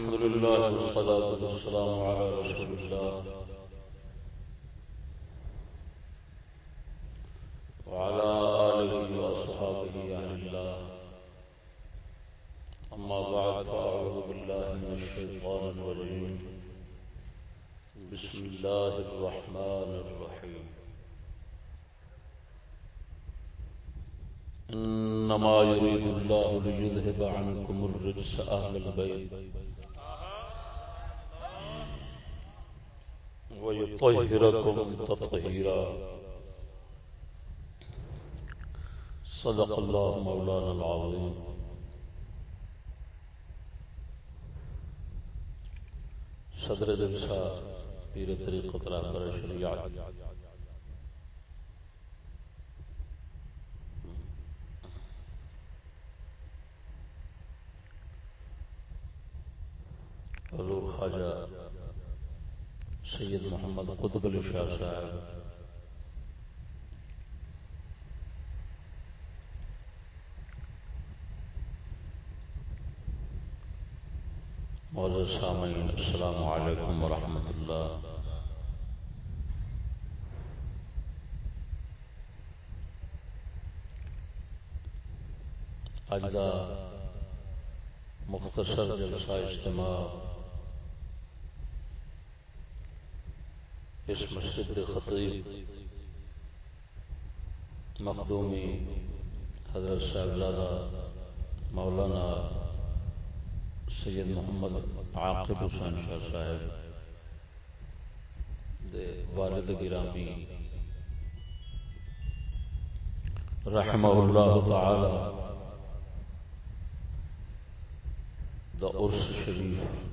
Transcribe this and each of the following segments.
الحمد لله والصلاة والسلام على رسول الله. وعلى آله وأصحابه أهل الله. أما بعد، فأعوذ بالله من الشيطان الرجيم. بسم الله الرحمن الرحيم. إنما يريد الله ليذهب عنكم الرجس أهل البيت. ويطهركم تطهيرا۔ صدق الله مولانا العظيم۔ صدر دلسا پیر طریقت رہبر شریعت حضور خواجہ سید محمد قطب علی شاہ صاحب۔ معزز سامعین، السلام علیکم ورحمۃ اللہ اج کا مختصر جلسہ اجتماع اس مسجد خطیب، مخدومی حضرت صاحبزادہ مولانا سید محمد عاقب حسین شاہ صاحب دے والد گرامی رحمہ اللہ تعالی دا عرس شریف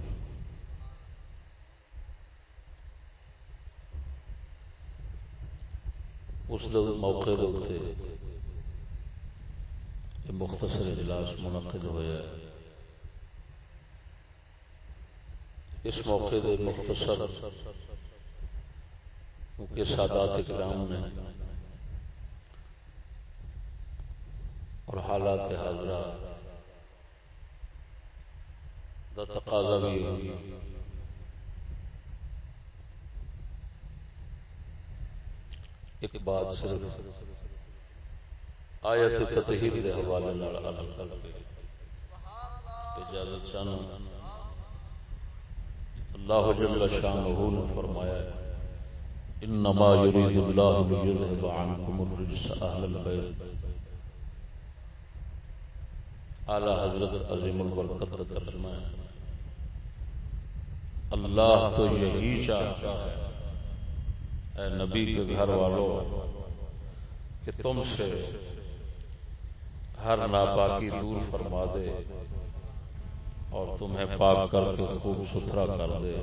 اس موقع دے مختصر اجلاس منعقد ہوا اس موقع دے مختصر کیونکہ سادات کرام نے اور حالات حاضرہ دا تقاضا بھی ہوئی ایک بات صرف آیت تطہیر دے حوالے نال عرض کر کے اجازت چاہنا اللہ جل شانہ نے فرمایا انما يريد الله ليذهب عنكم الرجس اهل البيت اعلی حضرت عظیم البرکت کا ترجمہ اللہ تو یہی چاہتا ہے اے نبی کے گھر والوں کہ تم سے ہر ناپاکی دور فرما دے اور تمہیں پاک کر کے خوب ستھرا کر دے۔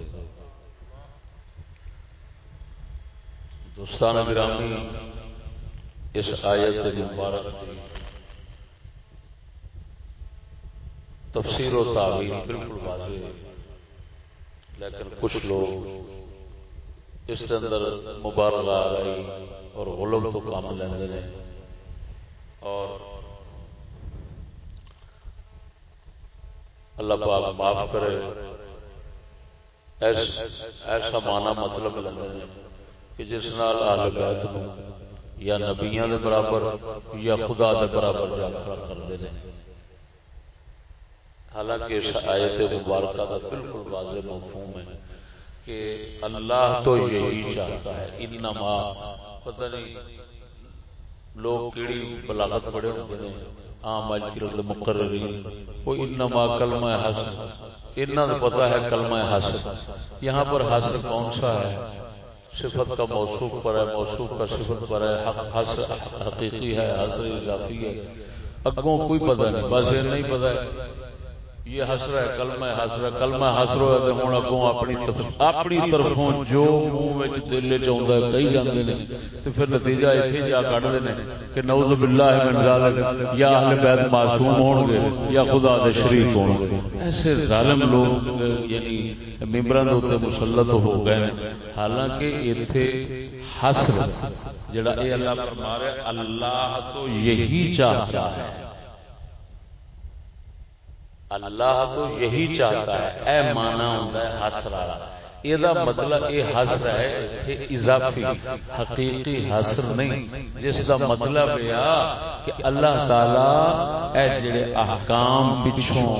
دوستان گرامی، اس آیت مبارک کی تفسیر و تعبیر بالکل واضح لیکن کچھ لوگ اس کے اندر مبارک آ رہی اور غلط تو کام لیندے اور اللہ پاک معاف کرے۔ ایس ایسا مانا مطلب لیندے کہ جس نال اہل بیت نو یا نبیاں دے برابر یا خدا دے برابر جا کھڑا کردے نے حالانکہ اس آیت مبارکہ کا بالکل واضح مفہوم ہے۔ کہ اللہ تو یہی چاہتا ہے، انما، پتہ نہیں لوگ کیڑی بلاغت بڑے ہوتے ہیں عام اج کے مقررین، وہ انما کلمہ حسن انہاں کو پتہ ہے کلمہ حسن یہاں پر حسن کون سا ہے؟ صفت کا موصوف پر ہے، موصوف کا صفت پر ہے، حق حسن حقیقی ہے حسن اضافی ہے۔ اگوں کوئی پتہ نہیں، بس یہ نہیں پتہ ہے۔ یہ حسر ہے کلمہ حسر ہے کلمہ حسر ہے تے ہن اگوں اپنی اپنی طرفوں جو منہ وچ دل وچ آوندا ہے کئی جاندے نے۔ تے پھر نتیجہ ایتھے جا کڈدے نے کہ نعوذ باللہ من ذالک، یا اہل بیت معصوم ہون گے یا خدا دے شریک ہون گے ایسے ظالم لوگ یعنی ممبراں دے اوتے مسلط ہو گئے حالانکہ ایتھے حسر، جڑا اے اللہ فرما رہا ہے، اللہ تو یہی چاہتا ہے۔ اللہ تو یہی چاہتا ہے، اے مانا ہوتا ہے حسر والا یہ مطلب یہ حسر ہے اضافی، حقیقی حسر نہیں۔ جس کا مطلب یہ کہ اللہ تعالی اے جڑے احکام پچھوں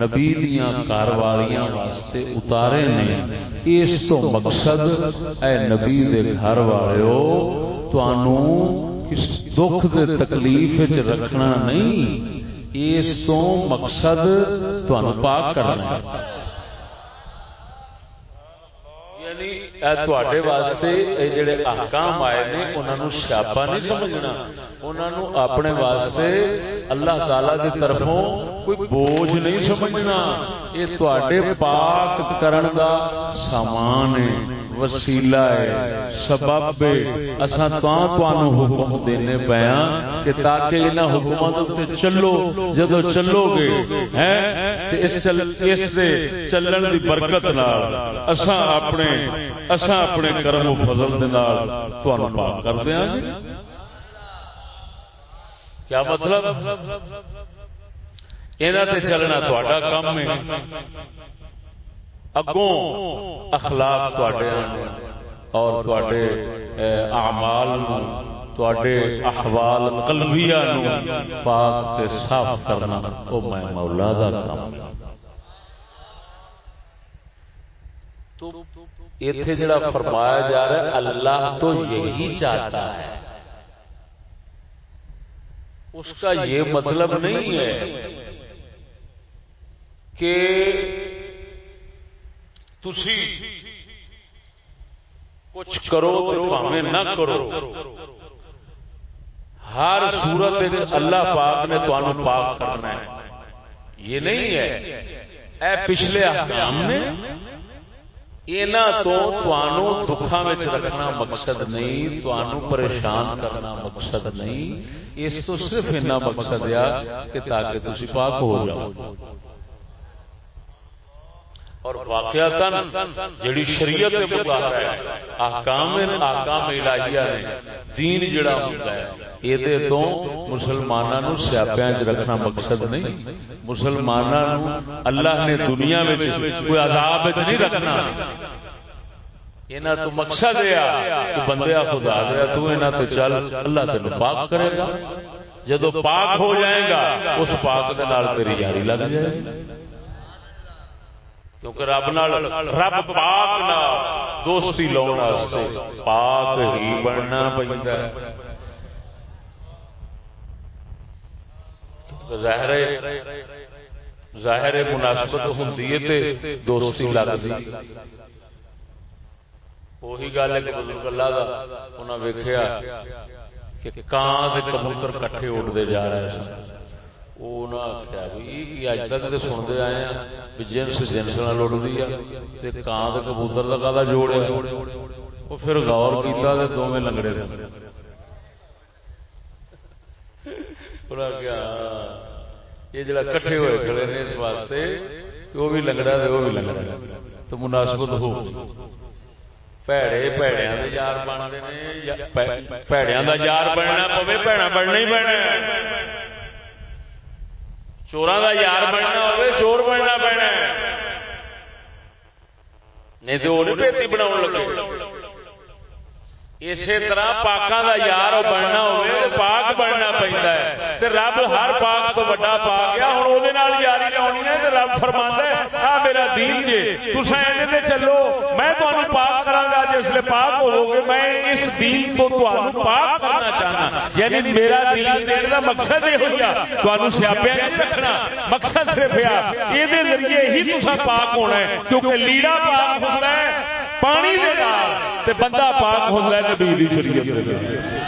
نبی دیاں کاروالیاں واسطے اتارے نے، اس تو مقصد اے نبی دے گھر والےو تانوں کس دکھ دے تکلیف وچ رکھنا نہیں۔ اس تو مقصد پاک کرنا ہے۔ یعنی واسطے جڑے احکام آئے نے انہوں سیاپا نہیں سمجھنا۔ اپنے واسطے اللہ تعالی کی طرفوں کوئی بوجھ نہیں سمجھنا۔ یہ تے پاک کرن دا سامان ہے۔ وسیلہ ہے، سبب ہے۔ اساں تاں تانوں حکم دینے پیا کہ تاکہ انہاں حکمات تے چلو جدو چلو گے ہیں، تے اس چل، اس دے چلن دی برکت نال اساں اپنے اساں اپنے کرم و فضل دے نال تانوں پاک کر دیاں گے کیا مطلب؟ انہاں تے چلنا تہاڈا کام ہے۔ اگوں اخلاق اور اعمال احوال قلبیہ نو پاک تے صاف کرنا او میں مولا دا کام تو ایتھے جڑا فرمایا جا رہا ہے، اللہ تو یہی چاہتا ہے۔ اس کا یہ مطلب نہیں ہے کہ تسی کچھ کرو تو نہ کرو ہر صورت اللہ پاک نے تو پاک کرنا ہے یہ نہیں ہے اے پچھلے احکام نے اینا تو توانو دکھا میں رکھنا مقصد نہیں توانو پریشان کرنا مقصد نہیں اس تو صرف اینا مقصد ہے کہ تاکہ تسی پاک ہو جاؤ اور واقعتا جڑی شریعت دے مطابق ہے، احکام احکام الہیہ نے، دین جڑا ہوندا ہے اے دے تو مسلماناں نو سیاپیاں وچ رکھنا مقصد نہیں۔ مسلماناں نو اللہ نے دنیا وچ کوئی عذاب وچ نہیں رکھنا۔ انہاں تو مقصد ہے کہ بندیا خدا دے، تو انہاں تے چل، اللہ تینو پاک کرے گا۔ جدو پاک ہو جائے گا، اس پاک دے نال تیری یاری لگ جائے گی۔ کیونکہ رب نال رب پاک نہ دوستی لاؤ واسطے پاک ہی بننا پیندا ہے۔ ظاہر ظاہر مناسبت ہوندی ہے تے دوستی لگدی۔ وہی گل ہے کہ بزرگ اللہ دا، انہاں ویکھیا کہ کاں تے کبوتر کٹھے اڑدے جا رہے سن۔ آخیا کبوتر جوڑ پھر غور کیا دونوں لنگڑے یہ جڑا کٹھے ہوئے کھڑے نے اس واسطے وہ بھی لنگڑا وہ بھی لنگڑا تو مناسبت ہو پیڑے پیڑیا یار بنتے پیڑیا کا یار بننا پوے پیڑا بننا ہی پینا چوران کا یار بننا ہوئے چور بننا پینا نہیں تو وہ پیتی بنا لگے۔ اسی طرح پاکوں کا یار بننا ہوئے پاک بننا ہے۔ رب ہر پاک تو بڑا پا گیا ہوں وہ یاری ہے رب ہے، آ میرا دین جی, جے چلو، میں پاک گا، جس پاک میں اس دین تو پاک کرنا چاہنا. یعنی میرا دین دینے کا مقصد یہ ہوا تمہیں سیاپیا نہیں رکھنا، مقصد صرف یہ ذریعے ہی تصا پاک ہونا ہے، کیونکہ لیڑا پاک ہوتا ہے، پانی دے تے بندہ پاک ہوتا ہے نبی دی شریعت دے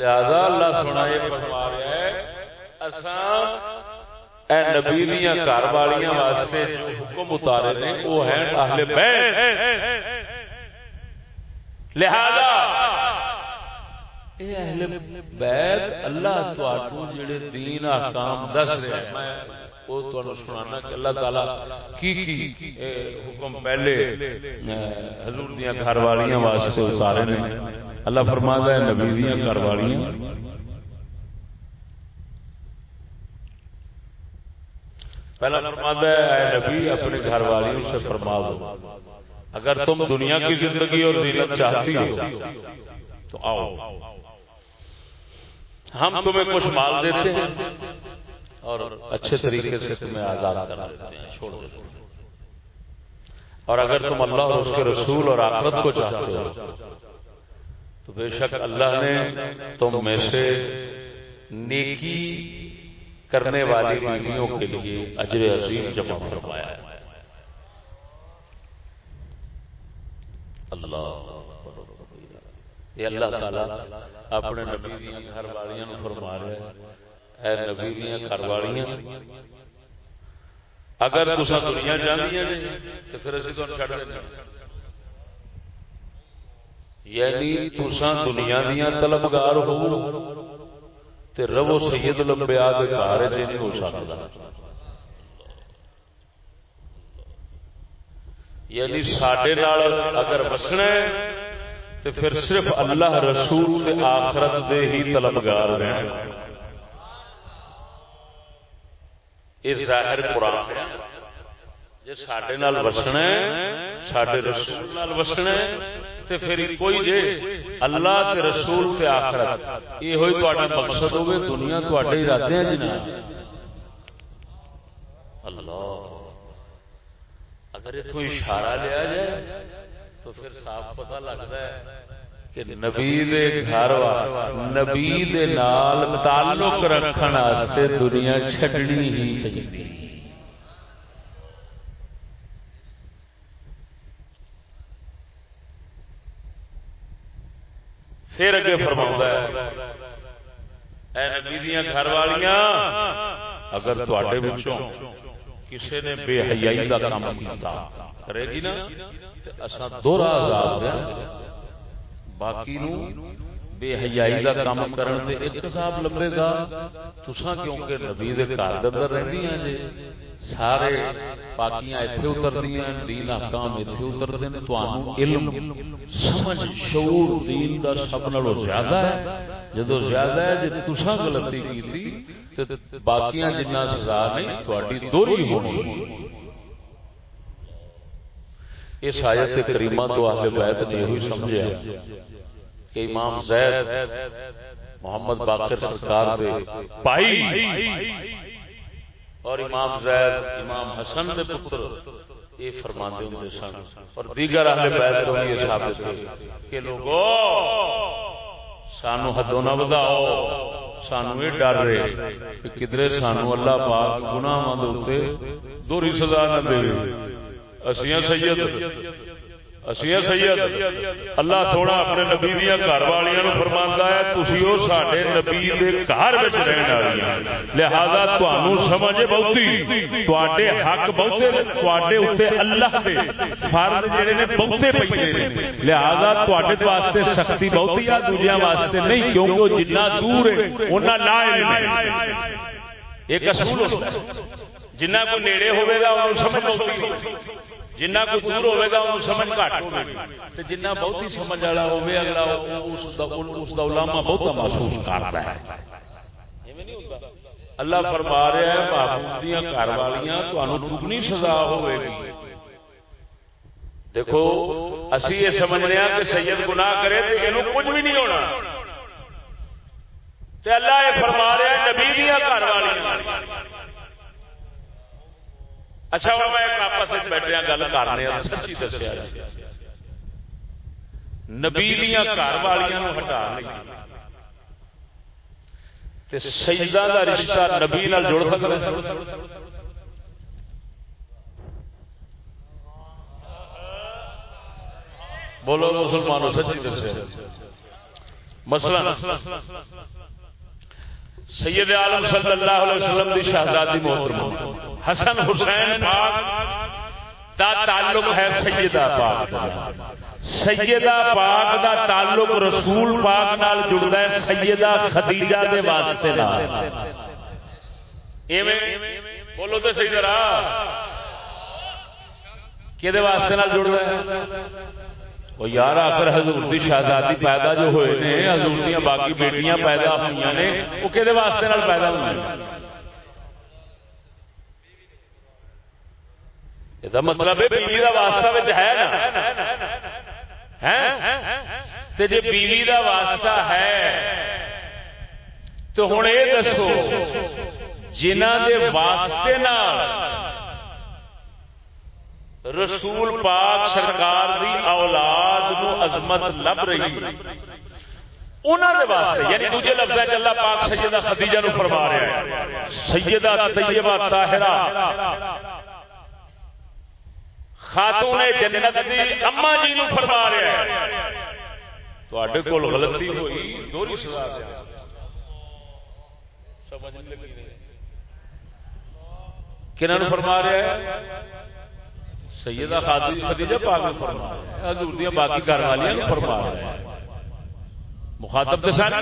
لہذا اللہ سونا یہ فرما رہا ہے، اساں اے نبی دیاں گھر والیاں واسطے جو حکم اتارے نے، وہ ہیں اہل بیت۔ لہذا اے اہل بیت، اللہ تو جڑے دین احکام دس رہے ہیں۔ وہ تمہیں سنانا کہ اللہ تعالی کی کی حکم پہلے حضور دیاں گھر والیاں واسطے اتارے نے۔ اللہ فرماتا ہے نبی دیاں گھر والیاں پہلا فرماتا ہے، اے نبی، اپنے گھر والیوں سے فرما دو۔ اگر تم دنیا کی زندگی اور زینت چاہتی ہو، تو آؤ۔ ہم تمہیں کچھ مال دیتے ہیں۔ اور اچھے طریقے سے تمہیں آزاد کرا دیتے ہیں، چھوڑ دیتے ہیں۔ اور اگر تم اللہ اور اس کے رسول اور آخرت کو چاہتے ہو، تو بے شک اللہ نے تم میں سے نیکی کرنے والی بیویوں کے لیے اجر عظیم جمع فرمایا ہے۔ اللہ یہ اللہ تعالی، اپنے نبی دیاں گھر والیاں فرما رہا ہے اے نبی دیاں گھر والیاں، اگر تساں دنیا جاندیاں نے تے پھر اسی تانوں چھڈ دینا؟ یعنی تساں دنیا دیاں طلبگار ہو، تے رو سید الانبیاء دے گھر وچ نہیں ہو سکدا یعنی ساڈے نال اگر وسنا ہے تو پھر صرف اللہ رسول کے آخرت دے ہی طلبگار رہنا۔ یہ ظاہر قرآن جی سڈے وسنا سڈے رسول وسنا تے پھر کوئی جے اللہ تے رسول تے آخرت یہ ہوئی تو مقصد ہوگی دنیا تے ارادے ہیں جناب اللہ اگر اتوں اشارہ لیا جائے تو پھر صاف پتہ لگتا ہے نبی دے گھر نبی دے نال تعلق رکھن واسطے دنیا چھڈنی ہی پھر اگے فرماؤں ہے اے نبی دیاں گھر والیاں اگر تواڈے وچوں کسی نے بے حیائی کا کام کیتا کرے گی نا؟ اسا دوہرا عذاب دیا باقی نو بے حیائی دا کام کرن تے عذاب لبے گا۔ تساں کیونکہ نبی دے گھر دے اندر رہندیاں جے سارے پاکیاں ایتھے اتردیاں دین احکام ایتھے اتردے نے۔ تانوں علم سمجھ شعور دین دا سب نالوں زیادہ ہے۔ جدو زیادہ ہے جے تساں غلطی کیتی تے باقیاں جنہ سزا نہیں تہاڈی دوہری ہونی۔ اس آیت کریمہ تو اہل بیت نے ہوئی سمجھا۔ کہ امام زید محمد باقر سرکار دے پائی اور امام زید، امام حسن دے پتر یہ فرماندے ہوں سن۔ اور دیگر اہل بیت تو یہ ثابت ہے کہ لوگو، سانو حدوں نہ بداؤ سانو یہ ڈر رہے کہ کدھر سانو اللہ پاک گناہ مند ہوتے دوری سزا نہ دے۔ اسیاں سید اسیاں سید اللہ تھوڑا اپنے نبی دیا گھر والیاں نو فرماندا ہے، تسی او ساڈے نبی دے گھر وچ رہن والیاں۔ لہذا تانوں سمجھ بہتی۔ تواڈے حق بہتے تواڈے اوتے اللہ دے۔ فرض جڑے نے بہتے پئے نے۔ لہذا تواڈے واسطے سختی بہتی ہے دوجیاں واسطے نہیں، کیونکہ جنہ دور ہے انہاں لا ایک اصول ہوتا ہے۔ جنہ کو نیڑے ہوئے گا انہوں سمجھ بہتی۔ جنہ کو دور ہوئے گا، انہوں سمجھ گھٹ ہوئے گا جنہ بہت ہی سمجھ والا ہوئے، اگلا اس دا علامہ بہت محسوس کرتا ہے۔ اللہ فرما رہا ہے محبوب دیاں گھر والیاں تانوں دگنی سزا ہوے گی۔ دیکھو، اسی یہ سمجھ رہے ہیں کہ سید گناہ کرے تو یہ کچھ بھی نہیں ہونا۔ تے اللہ یہ فرما رہا ہے، نبی دیاں گھر والیاں اچھا ہوں میں آپس بیٹھے گل کرنے سچی دسیا نبی دیا گھر والوں ہٹا سجدہ کا رشتہ نبی نال جڑ سکتا بولو، مسلمانوں سچی دسیا مسئلہ سید عالم صلی اللہ علیہ وسلم دی شہزادی محترمہ حسن حسین پاک دا تعلق ہے سیدہ پاک سیدہ پاک دا تعلق رسول پاک نال جڑدا ہے سیدہ خدیجہ دے واسطے نال۔ ایویں بولو تو صحیح ذرا کہ واسطے جڑ رہا ہے؟ وہ یار آخر حضور دی شہزادی پیدا جو ہوئے نے، حضور دیا باقی بیٹیاں پیدا ہوئی نے، وہ کہ واسطے پیدا ہوئی یہ مطلب بیوی کا واسطہ ہے نا؟ جی بیوی کا واسطہ ہے، تو ہوں یہ دسو جنہ دے واسطے رسول پاک سرکار دی اولاد نو عظمت لب رہی انہوں نے واسطے یعنی دوجے لفظ ہے اللہ پاک سیدہ خدیجہ نو فرما رہا ہے۔ سیدہ طیبہ طاہرہ۔ خاتون جنت دی اما جی نو فرما رہا ہے۔ تو کول غلطی ہوئی، دوری سزا دیا کنہوں فرما رہا ہے؟ سیدہ خدیجہ پاک نے فرما حضور دیا باقی گھر والیاں فرما رہا ہے مخاطب کے ساتھ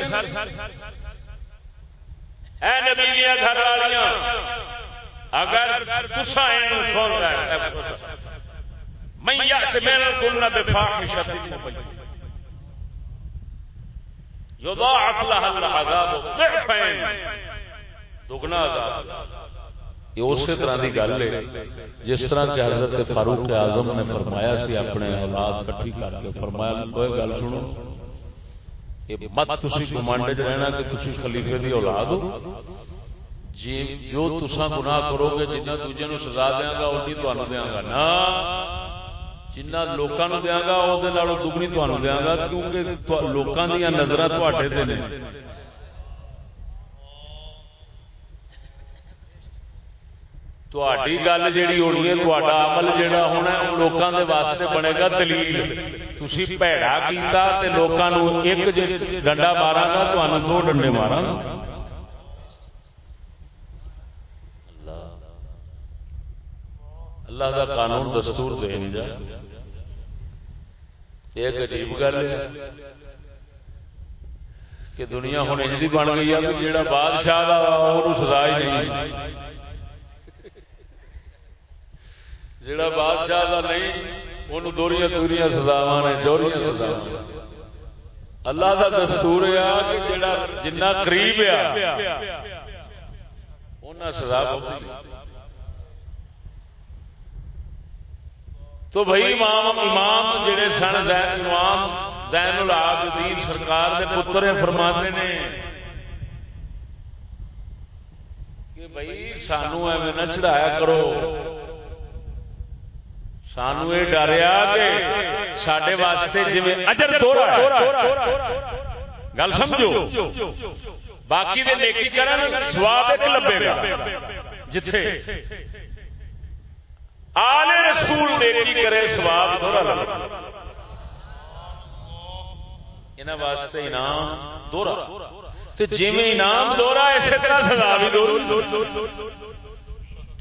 اے نبی دیا گھر والیاں اگر تسا سن رہا ہے میں یات میرا کلنا بفاحشۃ مبینہ یضاعف لها العذاب ضعفین دگنا یہ اسی طرح کی گل ہے، جس طرح کہ حضرت فاروق اعظم نے فرمایا سی اپنے اولاد کٹھی کر کے، فرمایا کوئی گل سنو یہ مت تسی گمانڈ رہنا کہ تسی خلیفے دی اولاد ہو۔ جی جو تسا گناہ کرو گے، جنہ دوجے نو سزا دیاں گا، اونی تانوں دیاں گا۔ نا جنہ لوکاں نو دیاں گا او دے نالوں دگنی تانوں دیاں گا، کیونکہ لوکاں دی نظراں تواڈے تے نے۔ گل جیڑی ہونی ہے عمل جیڑا ہونا ہے لوگوں کے واسطے بنے گا دلیل تھی پیڑا کیتا تے لوگوں ایک ڈنڈا مارا گا تو دو ڈنڈے مارا اللہ کا قانون دستور دے نہیں جا ایک عجیب گل ہے کہ دنیا ہوں انجی بن گئی ہے جہاں بادشاہ سزا ہی نہیں جڑا بادشاہ دا نہیں انہوں دوریاں دوریاں سزاواں نے، چوریاں سزاواں اللہ دا دستور ہے کہ جڑا جنہ قریب ہے انہاں سزا ہوتی تو بھائی امام امام جڑے سن زین، امام زین العابدین سرکار دے پتر فرماتے نے کہ بھائی سانو ایویں نہ چڑھایا کرو۔ سانو یہ ڈریا کہ سڈے واسطے جی اجر گل سمجھو باقی دے نیکی کرن سواب ایک لبے گا جتھے آل رسول نیکی کرے سواب دورا لگے انہاں واسطے انعام دورا تے جویں انعام دورا اسی طرح سزا بھی دورا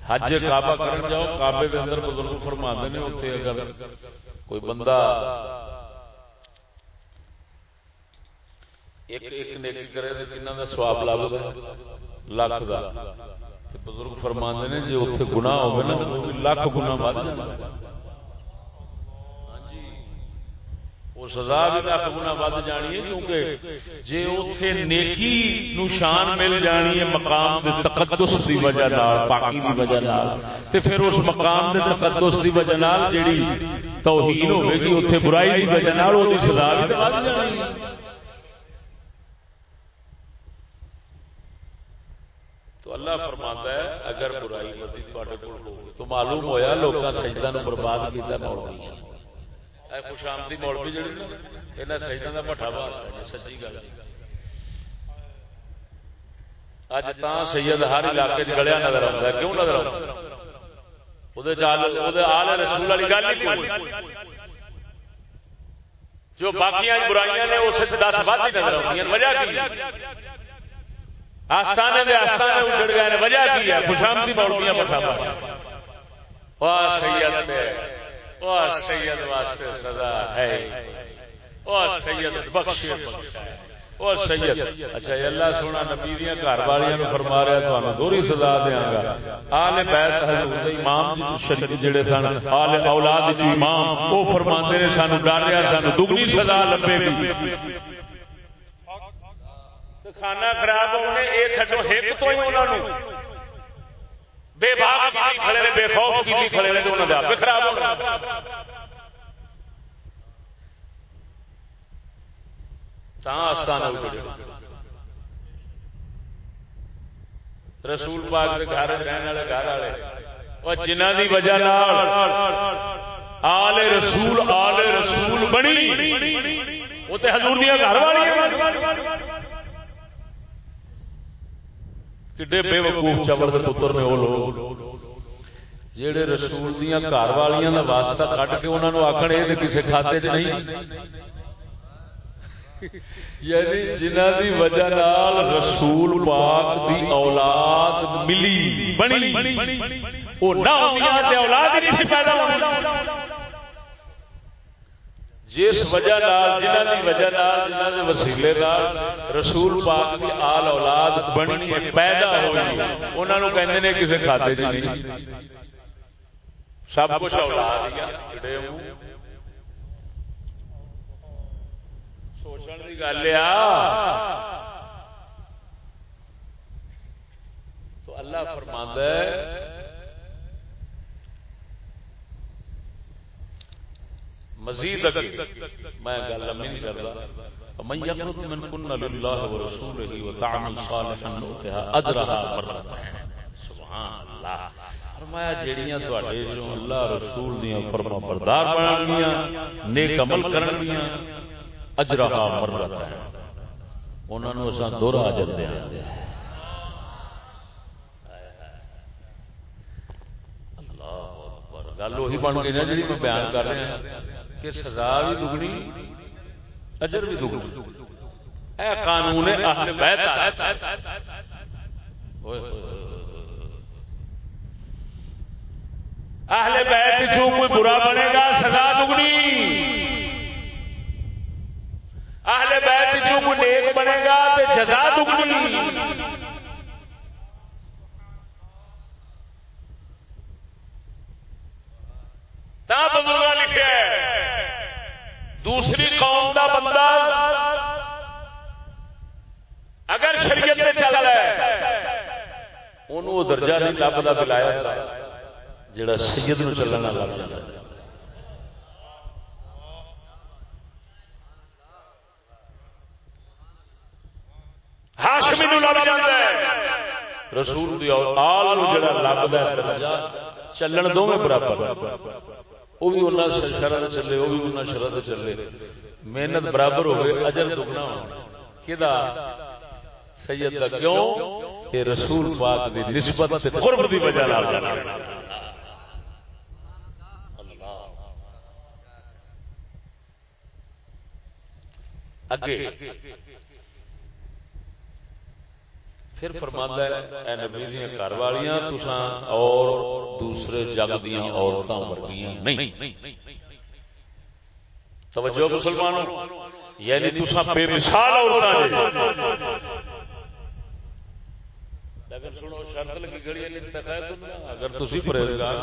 حج کعبہ کرن جاؤ کعبے دے اندر بزرگ فرما نے اتنے اگر کوئی بندہ ایک ایک نیکی کرے تو کنہ کا سواب لگ لاکھ کا بزرگ فرما نے جی اتنے گناہ ہوگا نا لاکھ گنا بد جائے وہ سزا بھی گنا ود جانی ہے کیونکہ جی اتنے نیکی نو شان مل جانی ہے مقام دے تقدس دی وجہ نال، پاکی دی وجہ نال۔ تے پھر اس مقام دے تقدس دی وجہ نال جیڑی توہین ہوے گی اتنے برائی دی وجہ نال سزا بھی ود جانی ہے۔ تو اللہ فرماتا ہے، اگر برائی ودی تواڈے کول ہو تو معلوم ہویا لوکاں سجدہ نو برباد کیتا مولوی خوشامدی مولوی جڑی یہاں شہیدوں کا پٹھا بہار سچی گل۔ اج تا سید ہر علاقے گلیا نظر آتا کیوں نظر آتا آل رسول والی گل جو باقی برائیاں نے، اس دس بعد ہی نظر وجہ کی؟ آستانے دے آستانے اجڑ گئے وجہ کی ہے؟ خوشامدی مولویاں پٹھا سید سید واسطے سزا ہے۔ سید بخشے بخشا ہے سید۔ اچھا اللہ سونا نبی دیا گھر والیاں فرما رہا تمہیں دوہری سزا دیا گا۔ آل بیت حضور امام جی شریف جڑے سن، آل اولاد امام وہ فرماندے نے سانو ڈر رہا سانو دگنی سزا لبے گی۔ کھانا خراب ہونے یہ تھڈو ایک تو ہی انہوں بے باغ کی کھڑے نے بے خوف کی کھڑے نے تو انہوں نے خراب ہو رسول پاک کے گھر والے گھر والے۔ جنہ دی وجہ آل رسول آل رسول بنی، وہ تو حضور دیا گھر والی کڈے بے وقوف چبر کے پتر نے وہ لوگ جہے رسول دیا گھر والیاں کا واسطہ کٹ کے انہوں نے آخر یہ کسی کھاتے چ نہیں یعنی جنہ دی وجہ نال رسول پاک دی اولاد ملی بنی او نہ ہوندی تے اولاد نہیں سی پیدا ہونی جس وجہ نال، جنہ دی وجہ نال، جنہ دے وسیلے نال رسول پاک دی آل اولاد بنی پیدا ہوئی انہاں نو کہندے نے کسے کھاتے جی نہیں۔ سب کچھ اولاد ہی گل تو اللہ فرماند مزید میں گل لمبی نہیں کرتا من يقنط من كن لله ورسوله وتعمل صالحا نؤتها اجرها مرتين سبحان الله فرمایا، جیڑیاں تواڈے جو اللہ رسول دیاں فرما بردار بنن گیاں نیک عمل کرن گیاں اجرہا مرت ہے۔ انہوں نے اساں دورا اجر دیا گل وہی بن گئی نا جی میں بیان کر رہا ہوں کہ سزا بھی دگنی، اجر بھی دگنی۔ اے قانون اہل بیت اہل بیت جو کوئی برا بنے گا، سزا دگنی۔ اہل بیت جو کوئی نیک بنے گا تو جزا دگنی۔ تا بزرگ لکھا دوسری قوم کا بندہ اگر شریعت میں چل رہا ہے انہوں درجہ نہیں لبتا بلایا جڑا سید نو چلنا لگ جاتا ہے ہاشمی نو لب جاتا ہے رسول دی اولاد نو جڑا لبدا ہے درجہ چلن دوویں برابر وہ بھی انہاں شرط چلے وہ بھی انہاں شرط چلے محنت برابر ہوئے اجر دگنا ہو کدا سید دا کیوں کہ رسول پاک دی نسبت تے قرب دی وجہ نال اگے پھر فرماتا ہے اے نبی دیا گھر والیاں تساں اور دوسرے جگ دیا عورتوں ورگیاں نہیں۔ توجہ مسلمانوں یعنی تساں بے مثال عورتاں لیکن سنو شرط لگی گھڑی اگر تسی پرہیزگار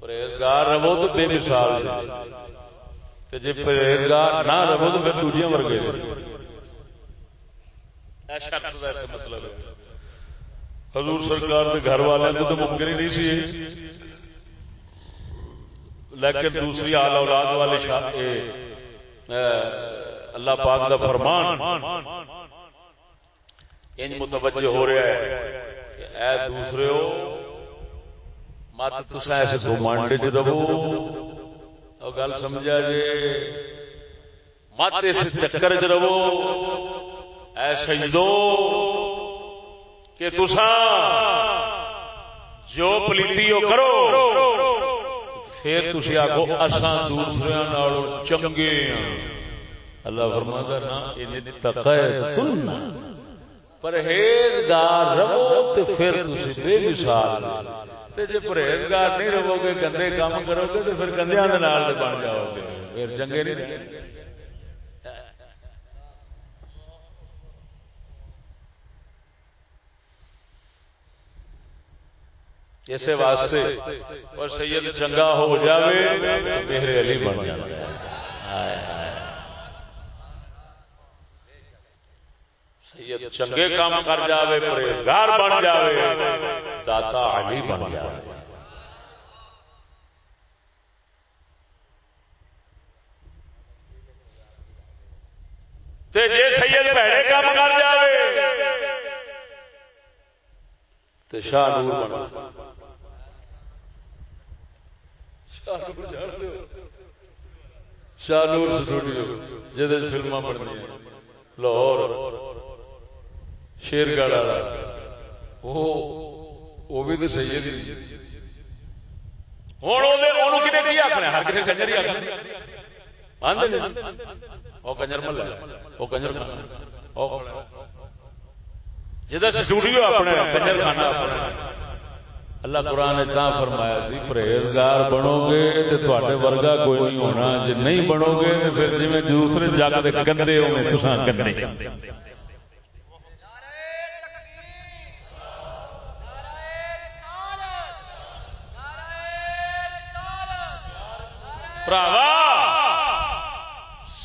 پرہیزگار رہو تو بے مثال جی پرہیزگار نہ رہو تو پھر دوجیاں ورگے مطلب حضور سرکار کے گھر والے تو ممکن ہی نہیں سی لیکن دوسری آل اولاد والے اللہ پاک دا فرمان انج متوجہ ہو رہا ہے کہ اے دوسرے ہو مت تسا ایسے گھمانڈ چ رہو گل سمجھا جی مت اس چکر چ رہو اے سجدو، کہ تسا جو پلیتی ہو کرو، پھر تھی آخو اساں دوسرے چنگے ہاں۔ اللہ فرماتا نا، ان تقیتن پرہیزگار رہو تو پھر تھی بے مثال۔ جی پرہیزگار نہیں رہو گے، گندے کام کرو گے تو پھر گندیا بن جاؤ گے۔ پھر چنگے نہیں اسے واسطے اور سید چنگا ہو جاوے میرے علی بن جائے سید چنگے کام کر جاوے، پرہیزگار بن جاوے، داتا علی بن جاوے۔ تے جے سید بھڑے کام کر جاوے، تے شاہ نور بن شاہ نور اسٹوڈیو جہد فلما بننی لاہور شیر گڑھ والا۔ وہ بھی تو صحیح ہے ہوں وہ کی آخنا ہر کسی کنجر ہی آخر وہ کنجر مل وہ کنجر جہاں اسٹوڈیو اپنے کنجر خانہ اپنا اللہ قرآن نے کہاں فرمایا سی پرہیزگار بنو گے تو تھوڑے ورگا کوئی نہیں ہونا جی نہیں بنو گے تو پھر جی دوسرے جگ کے کندے ہونے تو کندے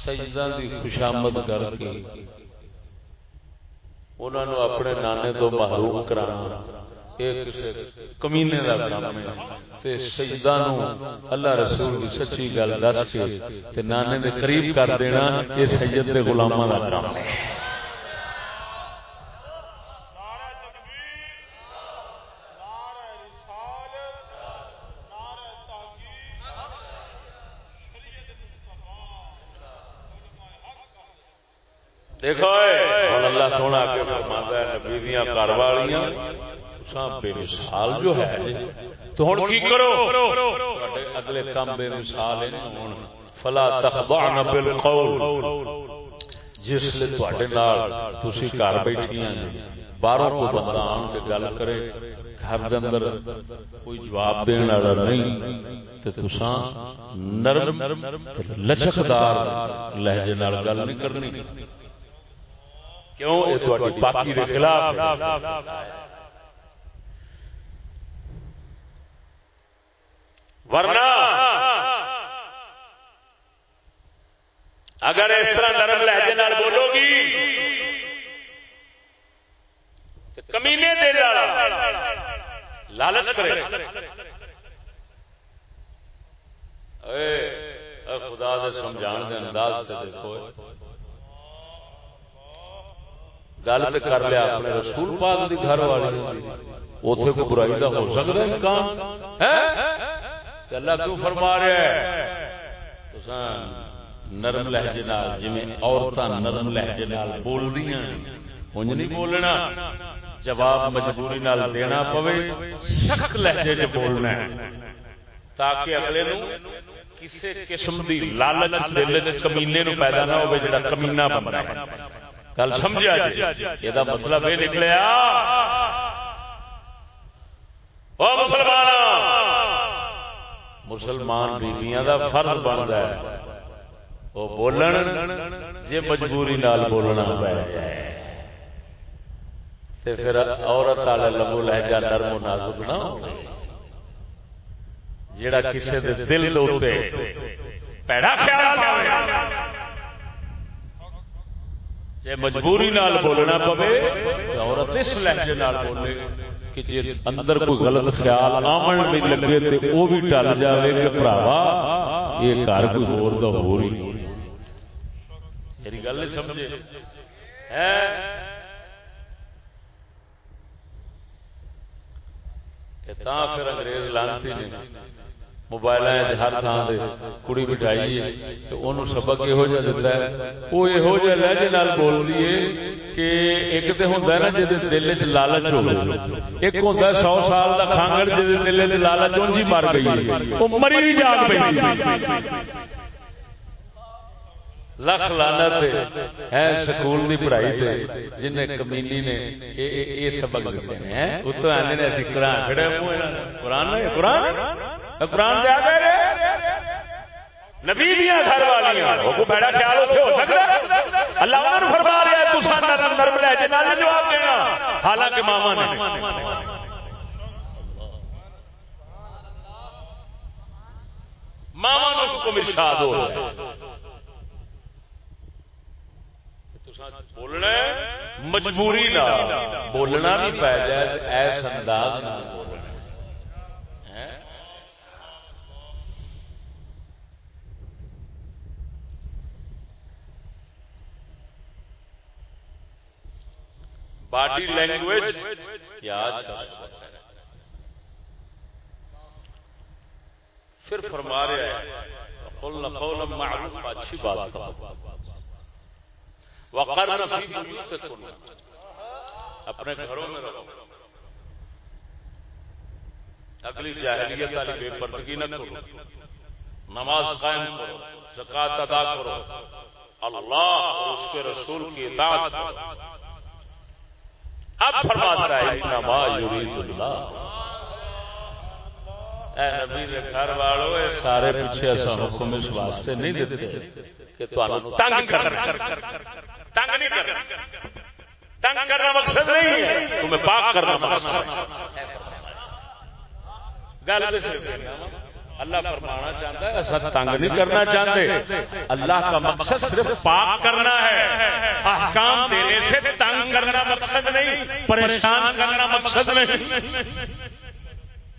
سجدہ دی خوشامد کر کے انہوں نے اپنے نانے تو محروم کرانا۔ ایک کمینے کا کام ہے۔ تے سجدہ نو اللہ رسول دی سچی گل دس کے تے نانے دے قریب کر دینا یہ سید دے غلاماں دا کام ہے دیکھو اللہ سونا کے فرماتا ہے نبی دیاں گھر والیاں بے مثال جو ہے، تو ہوں کی کرو؟ اگلے کام بے مثال ہن فلا تخضعن بالقول۔ جس لے تواڈے نال تسی گھر بیٹھیاں باہروں کو بندہ آن کے گل کرے، گھر دے اندر کوئی جواب دین والا نہیں، تے تساں نرم لچکدار لہجے نال گل نہیں کرنی۔ کیوں؟ اے تواڈی پاکی دے خلاف۔ ہے ورنہ اگر اس طرح نرم لہجے بولو گی کمینے دے لالچ کرے اے خدا دے سمجھان دے انداز سے دیکھو گل تو کر لیا اپنے رسول پاک دی گھر والی اتنے کوئی برائی کا ہو سکتا ہے؟ امکان اللہ کیوں فرما رہا ہے نرم لہجے نال جی عورتیں نرم لہجے نال بول دیا انج نہیں بولنا۔ جواب مجبوری نال دینا پوے، سخت لہجے چ بولنا ہے۔ تاکہ اگلے نو کسی قسم دی لالچ دل چ کمینے نو پیدا نہ ہوے جڑا کمینہ بنتا ہے۔ گل سمجھا جی؟ یہ مطلب یہ نکلیا۔ او مسلمان مسلمان بیویاں دا فرض بنتا ہے۔ وہ بولن جی مجبوری نال بولنا پہ جائے پھر عورت والے لمو لہجہ نرم و نازک نہ ہو۔ جڑا کسی دے دل دے پیڑا خیال پاوے جے مجبوری نال بولنا پوے تو عورت اس لہجے نال بولے۔ کہ جی اندر کوئی غلط خیال آمن بھی لگے تے وہ بھی ٹل جاوے کہ بھراوا یہ گھر کوئی ہور دا ہور ہی میری گل نہیں سمجھے؟ ہے؟ کہ تا پھر انگریز لانتی نے موبائل ہر تھان سے کڑی بٹھائی ہے، تو انہوں سبق یہو جہ دیتا ہے۔ وہ یہو جہ لہجے نال بول دیے کہ ایک تو ہوں نا جی دل چ لالچ ہو ایک ہوں سو سال کا کھانگڑ جی دل چ لالچ انجی مر گئی وہ مری بھی جاگ پی لکھ لانت ہے سکول دی پڑھائی تے جن کمینی نے یہ سبق دیتے ہیں اتو آنے نے اسی قرآن کھڑے قرآن قرآن قرآن دیا گئے نبی گھر والیاں بڑا خیال ہو سکتا ہے؟ اللہ فرما رہا ہے تو سانا لے جواب دینا حالانکہ ماما نے۔ ماما حکم ارشاد ہو رہا ہے۔ بولنا مجبوری نہ بولنا بھی پی جائے، ایس انداز نہ بولنا۔ باڈی لینگویج یاد پھر فرما رہے ہیں قلنا قولا معروف اچھی بات کہو وقرنا فی بیوتکن اپنے گھروں میں رہو۔ اگلی جاہلیت والی بے پردگی نہ کرو۔ نماز قائم کرو زکات ادا کرو۔ اللہ اور اس کے رسول کی اطاعت کرو۔ اب فرماتا ہے، انما یرید اللہ. اے نبی دے گھر والو، اے سارے پیچھے اساں حکم اس واسطے نہیں دیتے کہ تانوں تنگ کرنا۔ تنگ نہیں کرنا۔ تنگ کرنا مقصد نہیں ہے۔ تمہیں پاک کرنا مقصد ہے۔ گل اللہ فرمانا چاہتا ہے ایسا تنگ نہیں کرنا چاہتے۔ اللہ کا مقصد صرف پاک کرنا ہے۔ احکام دینے سے تنگ کرنا مقصد نہیں پریشان کرنا مقصد نہیں۔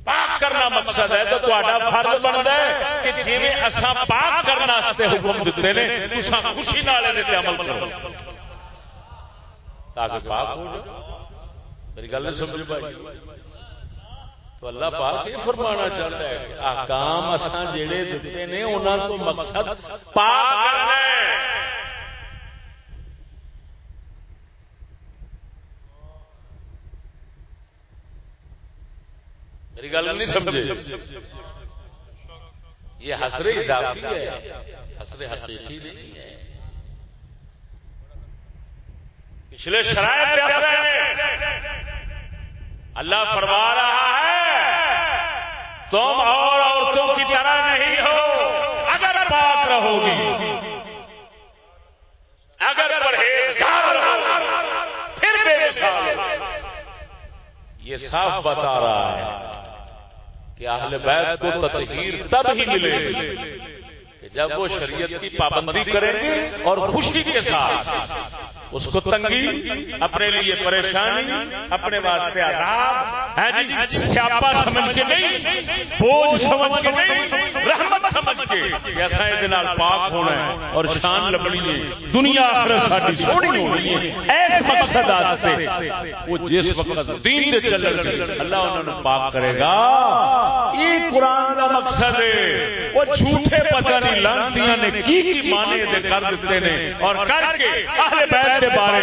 پاک کرنا مقصد ہے تو تا فرض بنتا ہے کہ جی اصا پاک کرنے حکم دیتے ہیں تو خوشی نال عمل کرو۔ تاکہ پاک ہو جائے۔ میری گل نہیں سمجھ پائی تو اللہ پاک یہ فرمانا چاہتا ہے کہ احکام اساں جڑے دیتے نے، انہاں تو مقصد پاک کرنا ہے۔ میری گل نہیں سمجھے؟ یہ حسر اضافی ہے، حسر حقیقی نہیں ہے۔ پچھلے شرائط اللہ فرما رہا ہے، تم اور عورتوں کی طرح نہیں ہو، اگر پاک رہو گی اگر پرہیزگار رہو، پھر بے یہ صاف بتا رہا ہے کہ اہل بیت کو تطہیر تب ہی ملے کہ جب وہ شریعت کی پابندی کریں گے اور خوشی کے ساتھ۔ اس کو تنگی، اپنے لیے پریشانی، اپنے واسطے آزاد جی سیاپا سمجھ کے نہیں، بوجھ سمجھ کے نہیں، رحمت سمجھ کے ایسا یہ پاک ہونا ہے اور شان لبنی ہے دنیا آخرت ساری سونی ہونی ہے ایس مقصد وہ جس وقت دین دے اللہ پاک کرے گا یہ مقصد ہے وہ جھوٹے پتہ نہیں لانتیاں نے کی کی مانے دے کر دیتے نے اور کر کے اہل بیت دے بارے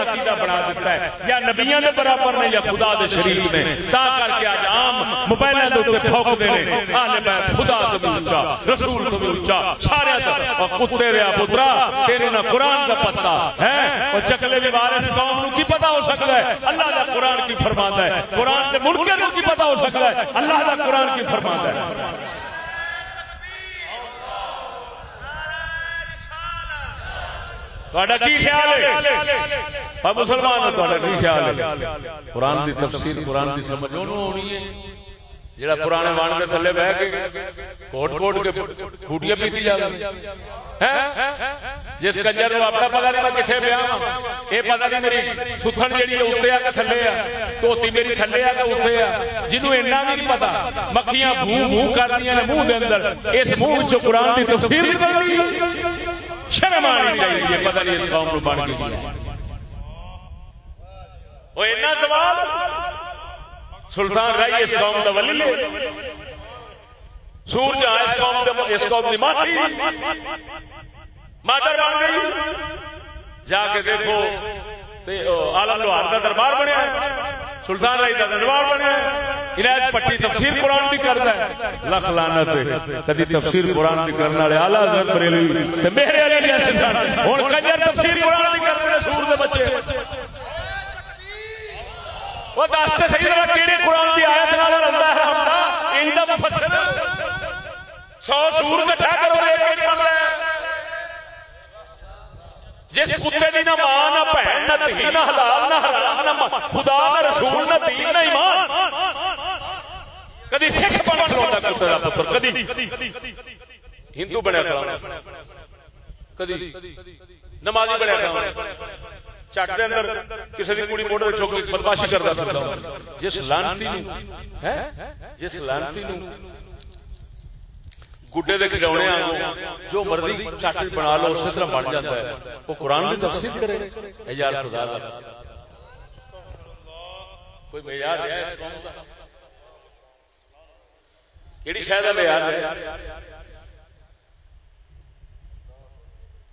عقیدہ بنا دیتا ہے یا نبیاں دے برابر نے یا خدا دے شریف نے تا کر کے اج عام موبائلاں دے اوپر پھوک دے نے اہل بیت خدا تو اونچا رسول تو اونچا سارے اور کتے ریا پترا تیرے نہ قرآن کا پتہ ہے، اور چکلے دی وارث قوم نو کی پتہ ہو سکتا ہے، اللہ دا قرآن کی فرماندا ہے، قرآن دے منکر نو کی پتہ ہو سکتا ہے، اللہ دا قرآن کی فرماندا ہے۔ ہاں، مسلمان قرآن کی تفصیل قرآن کی سمجھ ہونی ہے۔ جڑا پرانے وان کے تھلے بہ کے کوٹ کوٹ کے پھوٹیاں پیتی جاتی جا جس کنجر کو اپنا پتا نہیں میں کتنے پیا یہ پتا نہیں میری ستھن جیڑی اتنے آ کے تھلے آ دھوتی میری تھلے آ کے اتنے آ جنوب ایسا بھی نہیں پتا مکھیاں بو بو کر دیا منہ کے اندر اس منہ چ قرآن کی تفصیل شرم آنی چاہیے پتہ نہیں اس قوم کو بن گئی وہ اینا سوال سلطان رائی اس قوم کا ولی لے سورج اس قوم کا اس قوم کی ماتی مادر بن گئی۔ جا کے دیکھو عالم لوہار کا دربار بنیا سلطان رائی کا دربار بنیا عنایت پٹی تفسیر قرآن بھی کرتا ہے۔ لکھ لعنت کدی تفسیر قرآن بھی کرنے والے اعلی حضرت بریلوی۔ تے میرے علی جیسے سن ہن کنجر تفسیر قرآن بھی کرتے ہیں سور دے بچے۔ وہ دستے صحیح طرح کیڑے قرآن دی آیت نال رضا ہے ہمدا ان دا مفسر سو سور کٹھا کرو، ایک ایک بندہ جس کتے دی نہ ماں، نہ بہن، نہ دھی، نہ حلال، نہ حرام، نہ خدا نہ رسول، نہ دین، نہ ایمان۔ کدی سکھ بن کھلوتا کتے دا پتر، کدی ہندو بنیا کھڑا کدی نمازی بنیا کھڑا چٹ دے اندر کسی دی کڑی موڑے چوک بدماشی کردا پھردا جس لانتی نو ہیں جس لانتی نو گڈے دے کھڈونے آ جو مرضی چٹ بنا لو اسی طرح بن جاتا ہے وہ قرآن کی تفسیر کرے اے یار خدا دا کوئی معیار ہے اس قوم دا کیڑی شاید ہے معیار ہے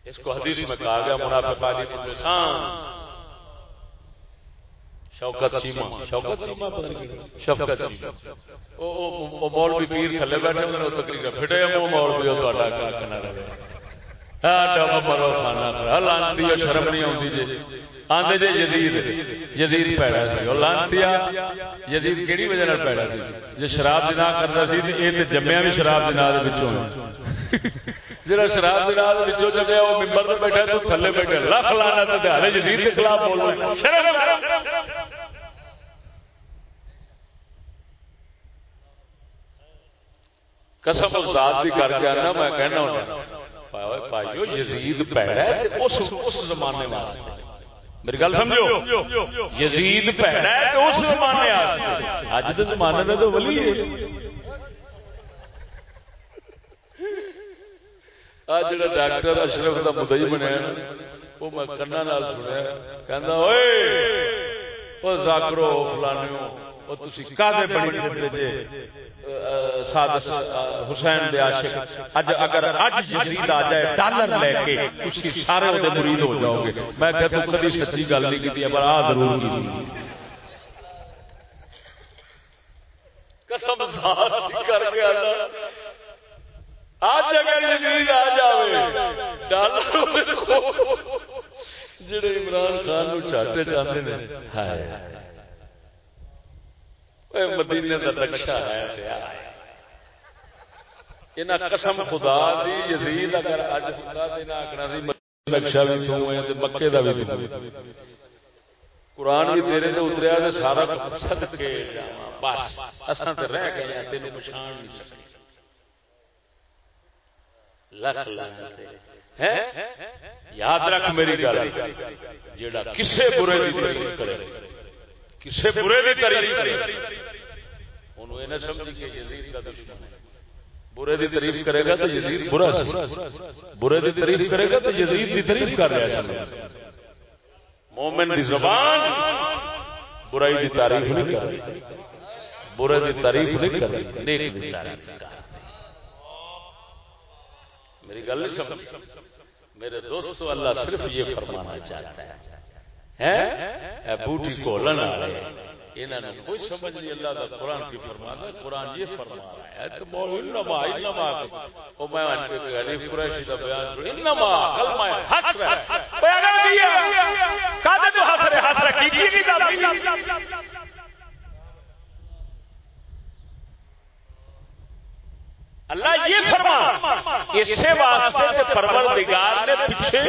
اس کو حدیث میں کہا گیا منافق علی شوکت چیما شوکت چیما پتہ نہیں شفقت چیما او او مولوی پیر تھلے بیٹھے ہوندے نے تقریر پھٹے مو مولوی او تہاڈا کا کنا رہے ہاں ڈب مرو خانہ کر ہاں، لانتی شرم نہیں ہوندی جے جی۔ آندے جے یزید یزید پیدا سی۔ او لانتیا یزید کیڑی وجہ نال پیدا سی؟ جے شراب جنا کردا سی تے اے تے جمیا بھی شراب جنا دے وچوں جڑا شراب جناب وچوں جگہ وہ منبر تے بیٹھا، تو تھلے بیٹھا لاکھ لعنت تے حالے یزید کے خلاف بول رہا شرم قسم ذات دی کر کے انا میں کہنا ہوں بھائیو یزید پیڑا ہے تے اس اس زمانے واسطے۔ میری گل سمجھو؟ یزید پیڑا ہے تے اس زمانے واسطے۔ اج دے زمانے میں تو ولی ہے۔ آ جڑا ڈاکٹر اشرف دا مدعی بنیا وہ میں کنا نال سنیا کہندا، اوئے، او زاکرو فلانیو، او تسی جتے جے؟ سادس حسین دے عاشق۔ اج اگر اج یزید آ جائے، ڈالر لے کے تسی سارے دے مرید ہو جاؤ گے۔ میں کہ تو کبھی سچی گل نہیں کیتی پر آ ضرور قسم ذات کر کے اللہ آج اگر یزید آ جاوے ڈالر جڑے عمران خان نو چاٹے چاہتے نے، ہائے۔ اے مدینے دا نقشہ ہے پیا انہاں قسم خدا دی، یزید اگر اج خدا دے نہ آکھنا سی نقشہ بھی تو ہے تے مکے دا بھی تو قرآن بھی تیرے تے اتریا تے سارا صدقے جاواں، بس۔ اساں تے رہ گئے ہیں، تینوں پہچان نہیں سکے۔ یاد رکھ میری گل۔ جیڑا کسے برے دی تعریف کرے۔ کسے برے دی تعریف کرے۔ اونوں اے نہ سمجھ کہ یزید دا دشمن ہے۔ برے دی تعریف کرے گا تو یزید برا برے دی تعریف کرے گا تو یزید دی تعریف کر رہا ہے۔ مومن دی زبان برائی دی تعریف نہیں کر رہی۔ برے دی تعریف نہیں کر رہی۔ نیک دی تعریف کر رہی۔ میری گل نہیں سمجھ میرے دوستو اللہ صرف یہ فرمانا چاہتا ہے بوٹی کولن والے انہوں نے کوئی سمجھ نہیں اللہ دا قرآن کی فرمانا ہے قرآن یہ فرما رہا ہے تو مولوی انما انما او میں غریب قریشی دا بیان سن انما کلمہ حسر ہے بیان دیا کہتے تو حسر حسر کی کی کی اللہ یہ فرما اسے واسطے پروردگار نے پیچھے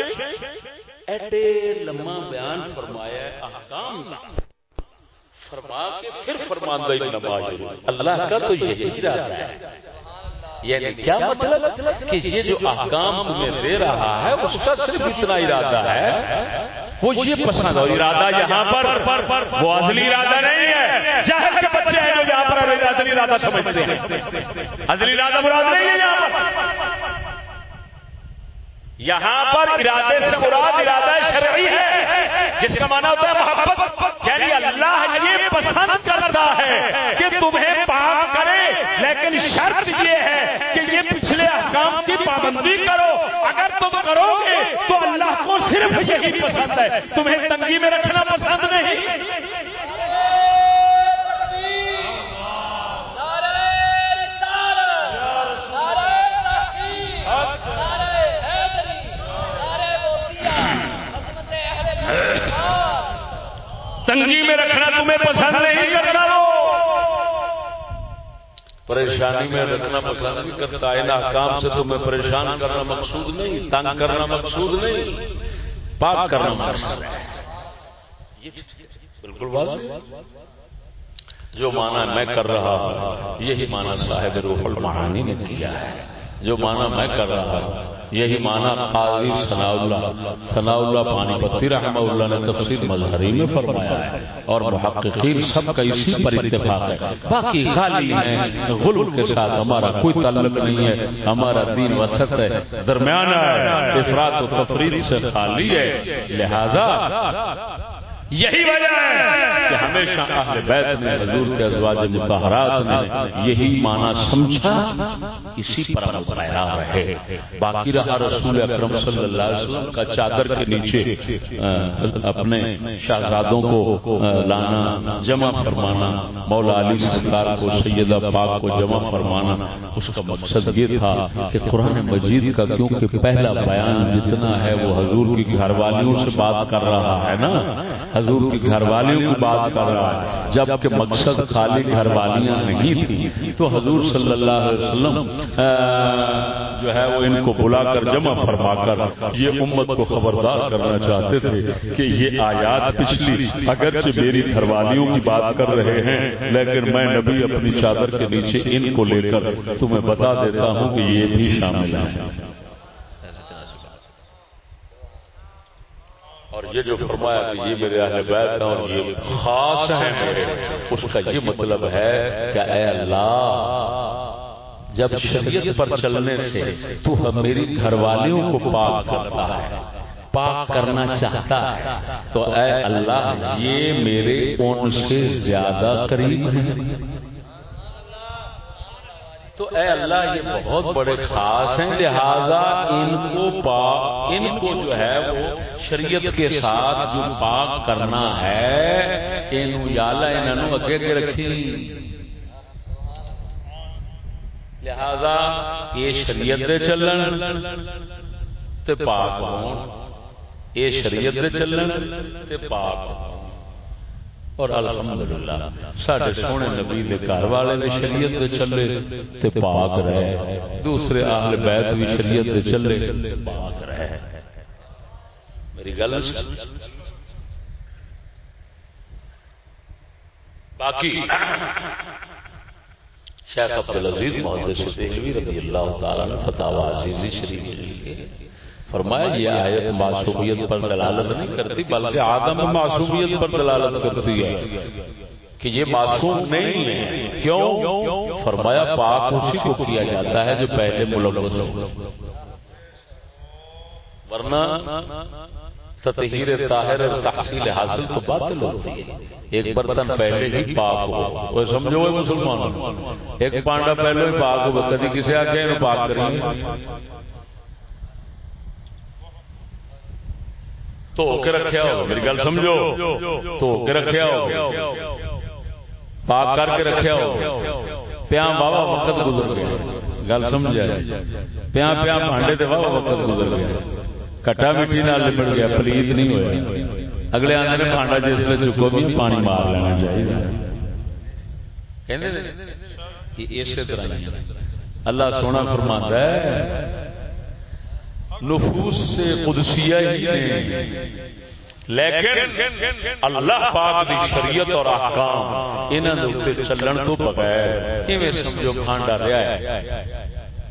ایڈے لمحہ بیان فرمایا ہے احکام فرما کے پھر فرماندہ ہی نماز اللہ کا تو یہی ارادہ ہے۔ یعنی کیا مطلب؟ کہ یہ جو احکام تمہیں دے رہا ہے اس کا صرف اتنا ارادہ ہے وہ یہ پسند اور ارادہ یہاں پر، وہ ازلی ارادہ نہیں ہے۔ جہل کے بچے ہیں جو یہاں پر ازلی ارادہ سمجھتے ہیں۔ ازلی ارادہ مراد نہیں ہے یہاں پر۔ یہاں پر ارادے سے مراد ارادہ شرعی ہے، جس کا معنی ہوتا ہے محبت۔ یعنی اللہ یہ پسند کرتا ہے کہ تمہیں پاک کرے، لیکن شرط یہ ہے کہ یہ پچھلے کی پابندی کرو۔ اگر تم کرو گے تو اللہ کو صرف یہی پسند ہے۔ تمہیں تنگی میں رکھنا پسند نہیں۔ تنگی میں رکھنا تمہیں پسند نہیں کرتا۔ وہ پریشانی میں رکھنا پسند نہیں کرتا ان کام سے تمہیں پریشان کرنا مقصود نہیں، تنگ کرنا مقصود نہیں، پاک کرنا مقصود ہے بالکل بات جو مانا میں کر رہا ہوں، یہی مانا صاحب روح المعانی نے کیا ہے۔ جو مانا میں کر رہا ہوں یہی معنی قاضی ثناء اللہ ثناء اللہ پانی پتی رحمہ اللہ نے تفسیر مظہری میں فرمایا ہے اور محققین سب کا اسی پر اتفاق ہے۔ باقی خالی ہیں غلو کے ساتھ ہمارا کوئی تعلق نہیں ہے، ہمارا دین وسط ہے۔ درمیانہ ہے، افراد و تفرید سے خالی ہے۔ لہذا یہی وجہ ہے کہ ہمیشہ اہل بیت میں حضور کے ازواج مطہرات نے یہی معنی سمجھا اسی پر عمل پیرا رہے باقی رہا رسول اکرم صلی اللہ علیہ وسلم کا چادر کے نیچے اپنے شہزادوں کو لانا، جمع فرمانا، مولا علی سرکار کو، سیدہ پاک کو جمع فرمانا۔ اس کا مقصد یہ تھا کہ قرآن مجید کا کیونکہ پہلا بیان جتنا ہے وہ حضور کی گھر والیوں سے بات کر رہا ہے نا حضور کی گھر والیوں کی بات کر رہا ہے۔ جبکہ مقصد خالی گھر والیاں نہیں تھی، تو حضور صلی اللہ علیہ وسلم جو ہے وہ ان کو بلا کر جمع فرما کر یہ امت کو خبردار کرنا چاہتے تھے کہ یہ آیات پچھلی اگرچہ میری گھر والیوں کی بات کر رہے ہیں، لیکن میں نبی اپنی چادر کے نیچے ان کو لے کر تمہیں بتا دیتا ہوں کہ یہ بھی شامل ہیں۔ اور یہ جو فرمایا کہ یہ میرے اہل بیت ہیں اور یہ خاص ہیں میرے، اس کا یہ مطلب ہے کہ اے اللہ، جب شریعت پر چلنے سے تو میری گھر والیوں کو پاک کرتا ہے، پاک کرنا چاہتا ہے۔ تو اے اللہ، یہ میرے ان سے زیادہ قریب ہیں۔ تو اے اللہ، یہ بہت بڑے خاص ہیں، لہذا ان کو پاک ان کو جو ہے وہ شریعت کے ساتھ جو پاک کرنا ہے ان یالا انہوں اگے کے رکھی۔ لہذا یہ شریعت دے چلن تے پاک ہون۔ یہ شریعت دے چلن تے پاک ہون۔ اور الحمدللہ ساڈے سونے نبی دے گھر والے نے شریعت دے چلے تے پاک رہے۔ دوسرے اہل بیت بھی شریعت دے چلے پاک رہے۔ میری گل باقی شیخ عبدالعزیز محدث دہلوی رضی اللہ تعالی عنہ فتاوی عزیزی شریف۔ کے فرمایا یہ آیت معصومیت پر دلالت نہیں کرتی بلکہ آدم معصومیت پر دلالت کرتی ہے کہ یہ معصوم نہیں ہے۔ کیوں؟ فرمایا پاک اسی کو کیا جاتا ہے جو پہلے ملوث ہو۔ ورنہ تطہیر طاہر اور تحصیل حاصل تو باطل ہوتی ہے۔ ایک برتن پہلے ہی پاک ہو۔ وہ سمجھو مسلمان ایک پانڈا پہلے ہی پاک ہو کبھی کسی آگے پاک کریں گے تو کے رکھیا ہو، میری گل سمجھو؟ تو کے رکھیا ہو، پاک کر کے رکھیا ہو۔ پیا بابا وقت گزر گیا گل سمجھا پیا پیا بانڈے دے بابا وقت گزر گیا کٹا مٹی نال لپٹ گیا، پلیت نہیں ہویا۔ اگلے آنے نے بانڈا جس میں چکو بھی پانی مار لینا چاہیے۔ اسی طرح اللہ سونا فرماتا ہے نفوس سے قدسیہ ہی ہیں لیکن اللہ پاک دی شریعت اور احکام انہاں دے اوپر چلن تو بغیر ایویں سمجھو کھانڈا رہیا ہے.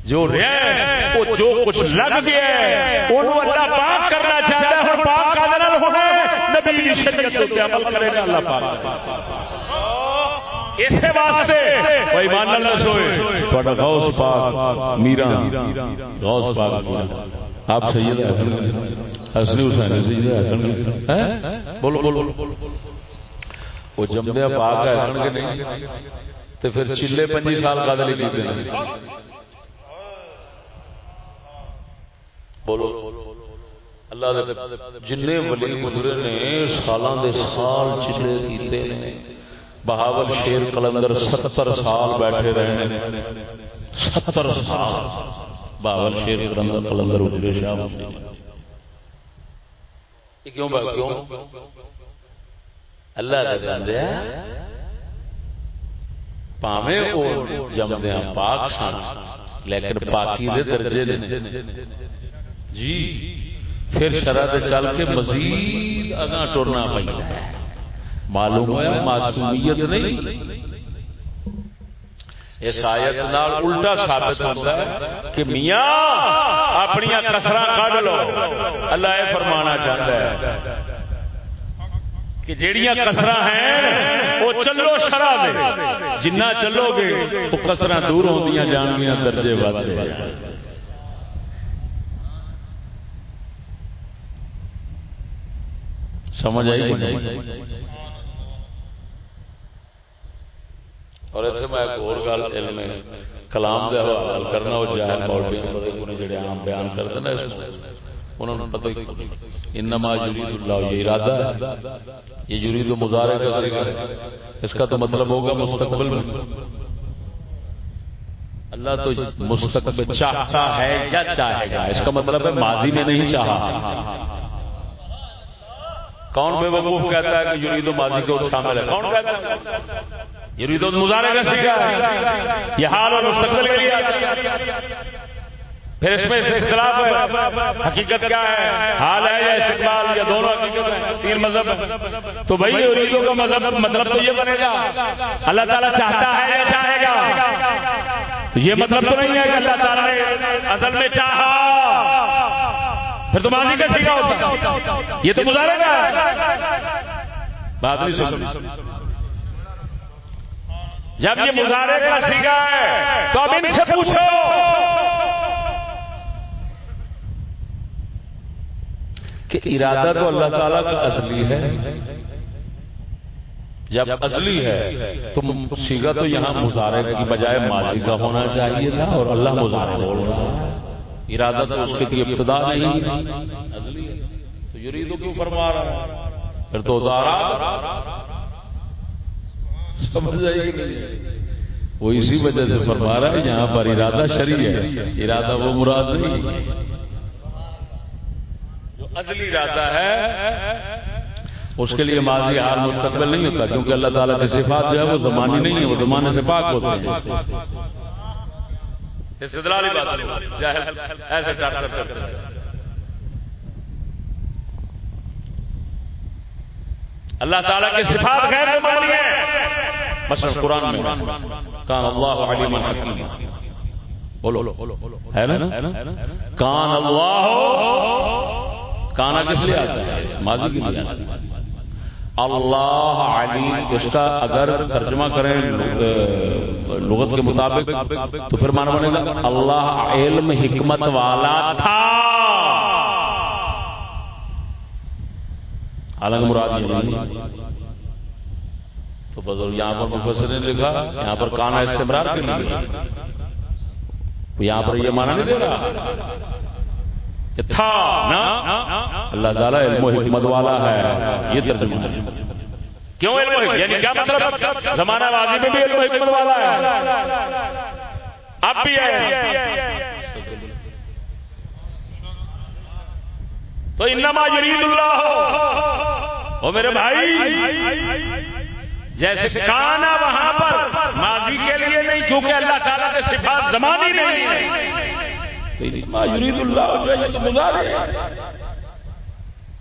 جو رہیا ہے، وہ جو کچھ لگ گیا ہے، اونوں اللہ پاک کرنا چاہتا ہے اور پاک کا نال ہونا ہے. نبی دی شریعت تے عمل کرے گا اللہ پاک. اسے واسطے کوئی مان نہ سوئے، تہاڈا غوث پاک میرا غوث پاک. آپ سید حسنی حسین سید حسن بولو بولو وہ جمدیا پاک ہے کے نہیں تو پھر چلے پنجی سال کا دلی کی دینا بولو اللہ دے جننے ولی گزرے نے سالان دے سال چلے کیتے نے بہاول شیر قلندر ستر سال بیٹھے رہنے ستر سال باول شیر قلندر قلندر اجرے شاہ کیوں با کیوں؟ اللہ دے بندے پاویں او جمدے ہیں، پاک سن۔ لیکن پاکی دے درجے نے۔ جی پھر شرع تے چل کے مزید اگاں ٹرنا پئی معلوم ہے معصومیت نہیں۔ اس آیت نال الٹا ثابت ہوتا ہے کہ میاں اپنی کسرا کڈ لو۔ اللہ یہ فرمانا چاہتا ہے کہ جیڑیاں کسرا ہیں، وہ چلو شرا دے۔ جنہ چلو گے، وہ کسرا دور ہوندیاں جان گیا درجے بات سمجھ آئی اور اتنے میں ایک اور گل علم کلام دے حوالہ کرنا، وہ جاہل مولوی نے پتہ کوئی جڑے عام بیان کرتے نا اس انہوں نے پتہ ہی انما یرید اللہ یہ ارادہ ہے۔ یہ یرید مضارع کا صیغہ ہے۔ اس کا تو مطلب ہوگا مستقبل میں۔ اللہ تو مستقبل چاہتا ہے یا چاہے گا؟ اس کا مطلب ہے ماضی میں نہیں چاہا۔ کون بے وقوف کہتا ہے کہ یرید ماضی کو شامل ہے؟ کون کہتا ہے؟ یعنی یرید مظاہرے کا سیکھا ہے۔ یہ حال اور مستقبل کے لیے پھر اس میں اختلاف ہے۔ حقیقت کیا ہے؟ حال ہے یا استقبال؟ یا دونوں حقیقت ہے تین مذہب تو بھائی یریدوں کا مذہب مطلب تو یہ بنے گا۔ اللہ تعالیٰ چاہتا ہے یا چاہے گا؟ تو یہ مطلب تو نہیں ہے کہ اللہ تعالیٰ نے اصل میں چاہا۔ پھر تو ماضی کا سیکھا ہوتا یہ تو مظاہرے کا بات نہیں سمجھ جب یہ مظاہرے کا سیکھا ہے، تو اب ان سے پوچھو۔ کہ ارادہ تو اللہ تعالیٰ کا اصلی ہے۔ جب اصلی ہے، تو سیگا تو یہاں مظاہرے کی بجائے ماضی کا ہونا چاہیے تھا اور اللہ مظاہرے بول رہا ہے ارادہ تو اس کی ابتدا نہیں تو یریدو کیوں فرما رہا ہے؟ پھر تو ادارا سمجھ آئی وہ اسی وجہ سے فرما رہا ہے یہاں پر ارادہ شریع ہے۔ ارادہ وہ مراد نہیں۔ جو اصلی ارادہ ہے اس کے لیے ماضی حال مستقبل نہیں ہوتا کیونکہ اللہ تعالیٰ کی صفات جو ہے وہ زمانی نہیں ہے وہ زمانے سے پاک ہوتے ہیں۔ استدلالی بات جاہل ایسے ڈاکٹر کرتے ہیں اللہ تعالیٰ کی صفات غیر زمانی ہے مثلا قرآن میں کان اللہ علیم حکیم۔ بولو۔ ہے نا؟ کان اللہ کانا کس لیے آتا ہے؟ ماضی کے لیے اللہ علیم، اس کا اگر ترجمہ کریں لغت کے مطابق، تو پھر مانا بنے گا اللہ علم حکمت والا تھا۔ حالانکہ مراد نہیں۔ تو بدل یہاں پر مفسر نے لکھا، یہاں پر کانا استمرار کے لیے۔ یہاں پر یہ مانا نہیں دے رہا۔ تھا اللہ تعالیٰ علم و حکمت والا ہے۔ یہ ترجمہ۔ ہے کیوں علم و حکمت؟ یعنی کیا مطلب؟ زمانہ واضح میں بھی علم و حکمت والا ہے۔ اب بھی ہے۔ تو انما یرید اللہ۔ ہو میرے بھائی، جیسے کانا وہاں پر، ماضی کے لیے نہیں، کیونکہ اللہ تعالیٰ کے صفات زمانی نہیں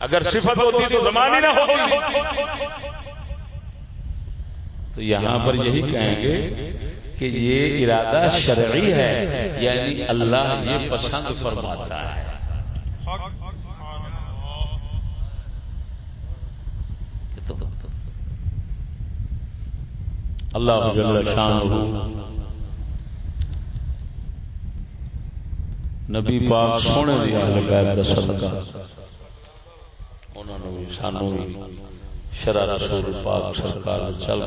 اگر صفت ہوتی تو زمانی نہ ہوتی۔ تو یہاں پر یہی کہیں گے کہ یہ ارادہ شرعی ہے یعنی اللہ یہ پسند فرماتا ہے۔ اللہ جل نبی پاک سونے دی اہل بیت دا صدقہ۔ انہاں نو سانو شرع رسول پاک سرکار چل۔